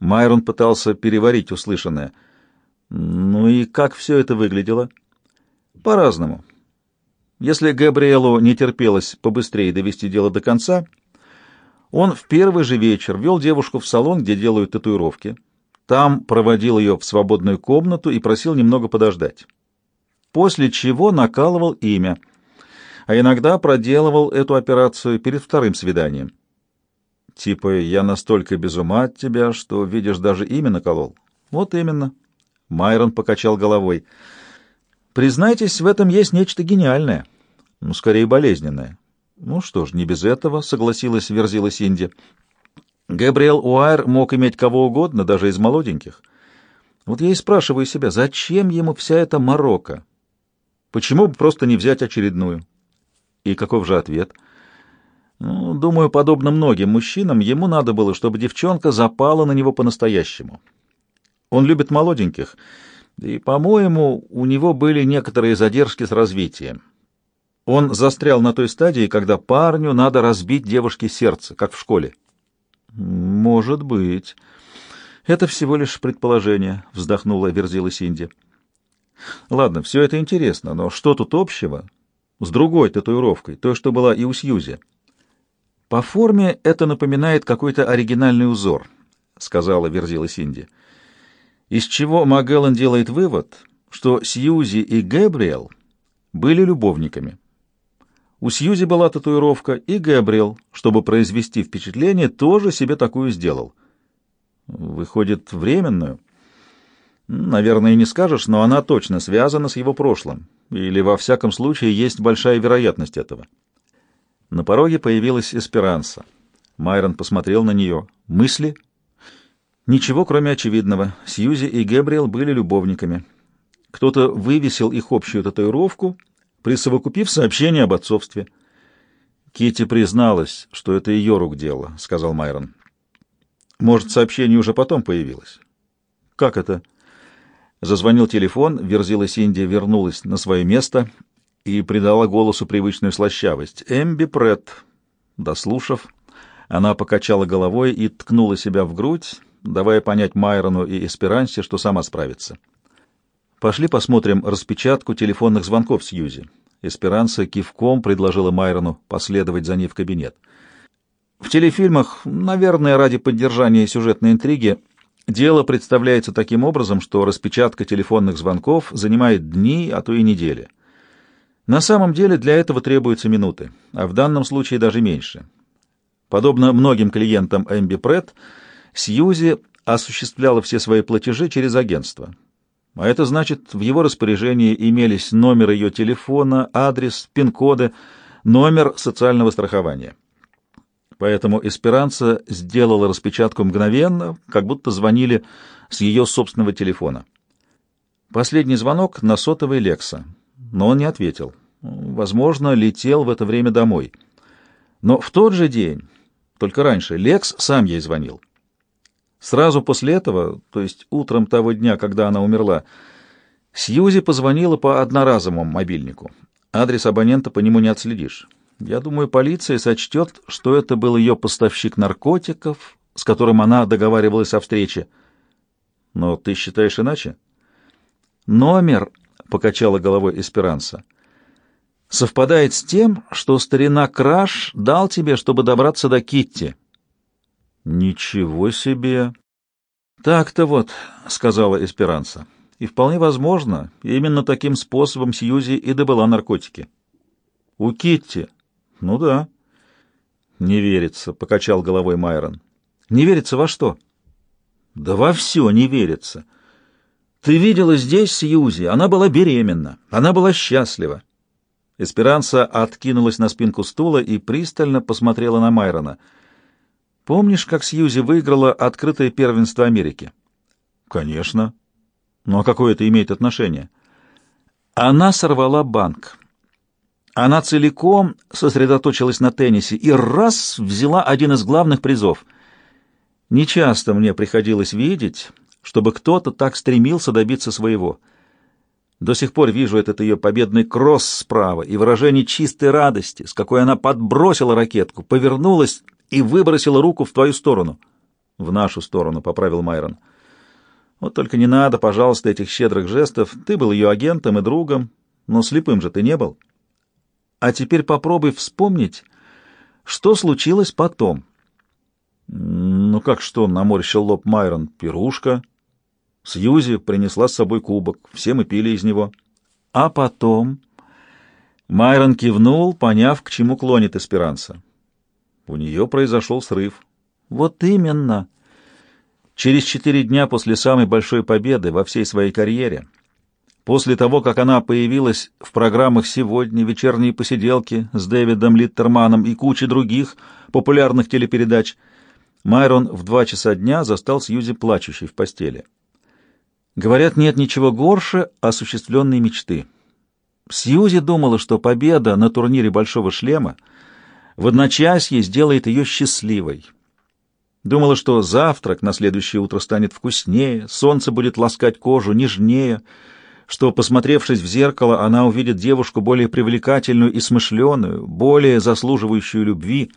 Майрон пытался переварить услышанное. Ну и как все это выглядело? По-разному. Если Габриэлу не терпелось побыстрее довести дело до конца, он в первый же вечер вел девушку в салон, где делают татуировки. Там проводил ее в свободную комнату и просил немного подождать. После чего накалывал имя, а иногда проделывал эту операцию перед вторым свиданием. Типа, я настолько без ума от тебя, что, видишь, даже имя наколол. Вот именно. Майрон покачал головой. Признайтесь, в этом есть нечто гениальное. Ну, скорее, болезненное. Ну что ж, не без этого, согласилась Верзила Синди. Габриэл Уайр мог иметь кого угодно, даже из молоденьких. Вот я и спрашиваю себя, зачем ему вся эта морока? Почему бы просто не взять очередную? И каков же ответ — ну, думаю, подобно многим мужчинам, ему надо было, чтобы девчонка запала на него по-настоящему. Он любит молоденьких, и, по-моему, у него были некоторые задержки с развитием. Он застрял на той стадии, когда парню надо разбить девушке сердце, как в школе. «Может быть. Это всего лишь предположение», — вздохнула Верзила Синди. «Ладно, все это интересно, но что тут общего с другой татуировкой, той, что была и у Сьюзи?» «По форме это напоминает какой-то оригинальный узор», — сказала Верзила Синди. «Из чего Магеллан делает вывод, что Сьюзи и Гэбриэл были любовниками. У Сьюзи была татуировка, и Гэбриэл, чтобы произвести впечатление, тоже себе такую сделал. Выходит, временную?» Наверное, не скажешь, но она точно связана с его прошлым, или во всяком случае есть большая вероятность этого. На пороге появилась Эсперанса. Майрон посмотрел на нее. Мысли? Ничего, кроме очевидного. Сьюзи и Гэбриэл были любовниками. Кто-то вывесил их общую татуировку, присовокупив сообщение об отцовстве. Кити призналась, что это ее рук дело, сказал Майрон. Может, сообщение уже потом появилось? Как это? Зазвонил телефон, Верзила Синди вернулась на свое место и придала голосу привычную слащавость. «Эмби Прет». Дослушав, она покачала головой и ткнула себя в грудь, давая понять Майрону и Эсперансе, что сама справится. «Пошли посмотрим распечатку телефонных звонков Сьюзи». Эсперанса кивком предложила Майрону последовать за ней в кабинет. В телефильмах, наверное, ради поддержания сюжетной интриги, дело представляется таким образом, что распечатка телефонных звонков занимает дни, а то и недели. На самом деле для этого требуются минуты, а в данном случае даже меньше. Подобно многим клиентам Эмби Сьюзи осуществляла все свои платежи через агентство. А это значит, в его распоряжении имелись номер ее телефона, адрес, пин-коды, номер социального страхования. Поэтому Эсперанца сделала распечатку мгновенно, как будто звонили с ее собственного телефона. Последний звонок на сотовый Лекса, но он не ответил. Возможно, летел в это время домой. Но в тот же день, только раньше, Лекс сам ей звонил. Сразу после этого, то есть утром того дня, когда она умерла, Сьюзи позвонила по одноразовому мобильнику. Адрес абонента по нему не отследишь. Я думаю, полиция сочтет, что это был ее поставщик наркотиков, с которым она договаривалась о встрече. Но ты считаешь иначе? Номер, — покачала головой Эсперанса, — совпадает с тем, что старина Краш дал тебе, чтобы добраться до Китти. Ничего себе. Так-то вот, сказала Эсперанса. И вполне возможно, именно таким способом Сьюзи и добыла наркотики. У Китти. Ну да. Не верится, покачал головой Майрон. Не верится во что? Да во все не верится. Ты видела здесь Сьюзи, она была беременна, она была счастлива. Эсперанса откинулась на спинку стула и пристально посмотрела на Майрона. «Помнишь, как Сьюзи выиграла открытое первенство Америки?» «Конечно. Ну а какое это имеет отношение?» Она сорвала банк. Она целиком сосредоточилась на теннисе и раз взяла один из главных призов. Нечасто мне приходилось видеть, чтобы кто-то так стремился добиться своего — до сих пор вижу этот ее победный кросс справа и выражение чистой радости, с какой она подбросила ракетку, повернулась и выбросила руку в твою сторону. В нашу сторону, — поправил Майрон. Вот только не надо, пожалуйста, этих щедрых жестов. Ты был ее агентом и другом, но слепым же ты не был. А теперь попробуй вспомнить, что случилось потом. Ну как что, — наморщил лоб Майрон, — пирушка. Сьюзи принесла с собой кубок, все мы пили из него. А потом... Майрон кивнул, поняв, к чему клонит Эсперанца. У нее произошел срыв. Вот именно. Через четыре дня после самой большой победы во всей своей карьере, после того, как она появилась в программах «Сегодня», «Вечерние посиделки» с Дэвидом Литтерманом и кучей других популярных телепередач, Майрон в два часа дня застал Сьюзи плачущей в постели. Говорят, нет ничего горше осуществленной мечты. Сьюзи думала, что победа на турнире «Большого шлема» в одночасье сделает ее счастливой. Думала, что завтрак на следующее утро станет вкуснее, солнце будет ласкать кожу нежнее, что, посмотревшись в зеркало, она увидит девушку более привлекательную и смышленую, более заслуживающую любви.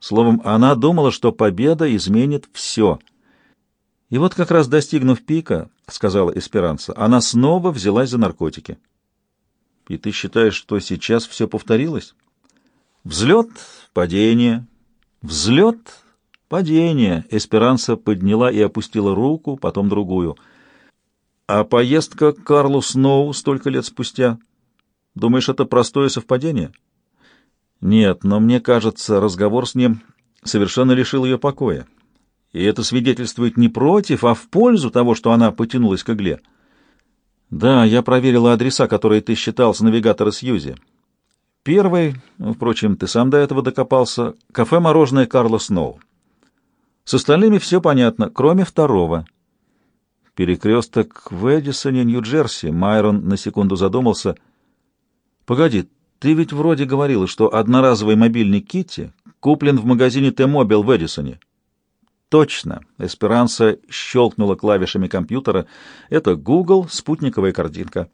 Словом, она думала, что победа изменит все. И вот как раз достигнув пика, — сказала Эсперанца, — она снова взялась за наркотики. И ты считаешь, что сейчас все повторилось? Взлет, падение, взлет, падение. Эсперанца подняла и опустила руку, потом другую. А поездка к Карлу Сноу столько лет спустя? Думаешь, это простое совпадение? Нет, но мне кажется, разговор с ним совершенно лишил ее покоя. И это свидетельствует не против, а в пользу того, что она потянулась к игле. Да, я проверила адреса, которые ты считал с навигатора Сьюзи. Первый, впрочем, ты сам до этого докопался, кафе-мороженое Карла Сноу. С остальными все понятно, кроме второго. Перекресток в Эдисоне, Нью-Джерси. Майрон на секунду задумался. Погоди, ты ведь вроде говорила, что одноразовый мобильник Китти куплен в магазине T-Mobile в Эдисоне. Точно. Эсперанса щелкнула клавишами компьютера. Это Google, спутниковая картинка.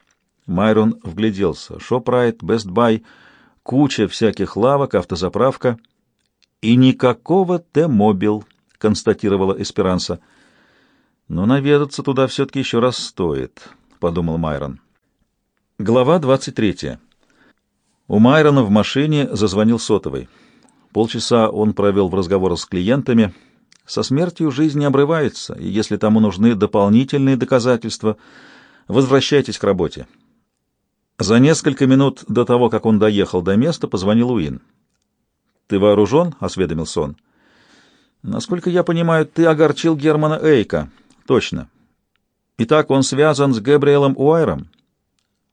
Майрон вгляделся. ShopRite, Best Buy, куча всяких лавок, автозаправка. И никакого T-Mobile, констатировала Эсперанса. Но наведаться туда все-таки еще раз стоит, подумал Майрон. Глава 23. У Майрона в машине зазвонил сотовый. Полчаса он провел в разговорах с клиентами — со смертью жизнь не обрывается, и если тому нужны дополнительные доказательства, возвращайтесь к работе. За несколько минут до того, как он доехал до места, позвонил Уин. «Ты вооружен?» — осведомился он. «Насколько я понимаю, ты огорчил Германа Эйка». «Точно. Итак, он связан с Габриэлом Уайром?»